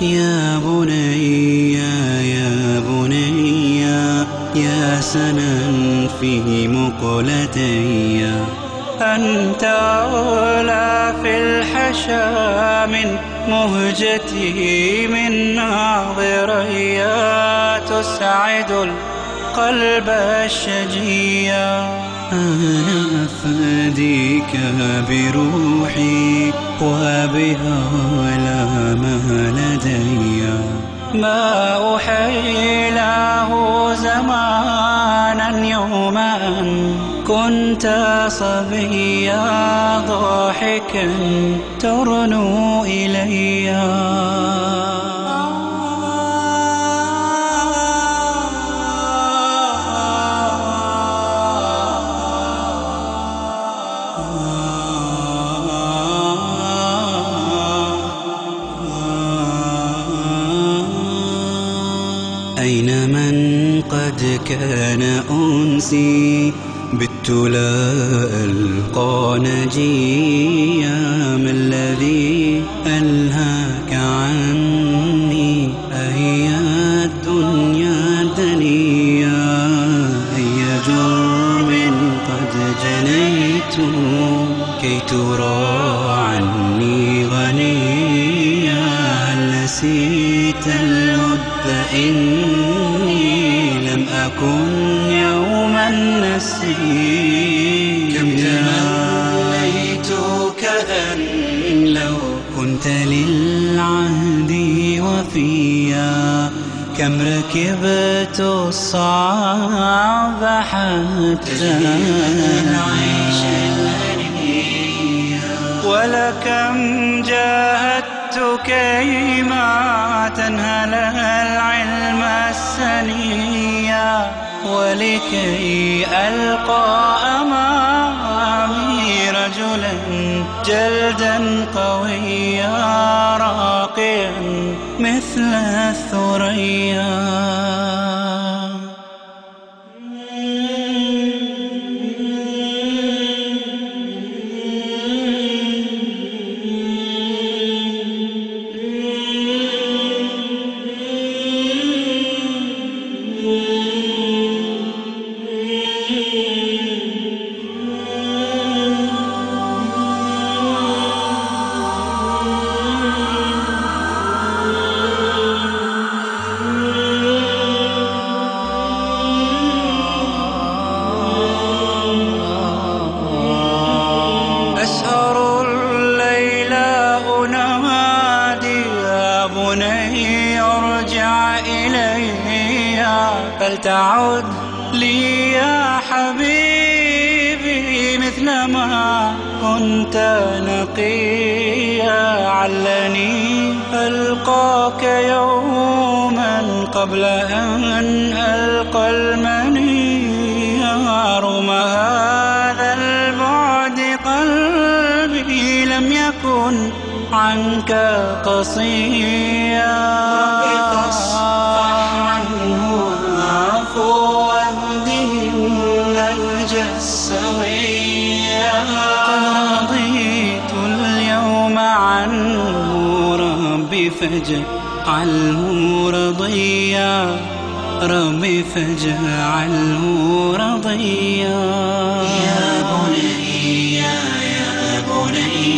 يا بني يا بني يا سنا في مقلتي. أنت أولى في الحشا من مهجتي من ناظري تسعد القلب الشجيا أنا أفديك بروحي وبها لا ما لدي. ما أحيله زمانا يوما كنت صبيا ضاحكا ترنو إليّ. أين من قد كان أنسي؟ بالتلا ألقى نجيا ما الذي ألهاك عني؟ أهي الدنيا دنيا أي جرم قد جنيت؟ كي ترى عني غنيا هل نسيت المد إني أكن يوما نسيا كم تمنيت كأن لو كنت للعهد وفيا. كم ركبت الصعب حتى العيش ولكم جاهدت كيما تنهل العلم السنيا ولكي ألقى أمامي رجلا جلدا قويا راقيا مثل الثريا. بني ارجع إلي فلتعد لي يا حبيبي مثلما كنت نقيا. علني ألقاك يوما قبل أن عنك قصيا. فاصفح عنه الجسويا رضيت اليوم عنه فاجعله رضيا ربي فاجعله رضيا. يا بني يا بني.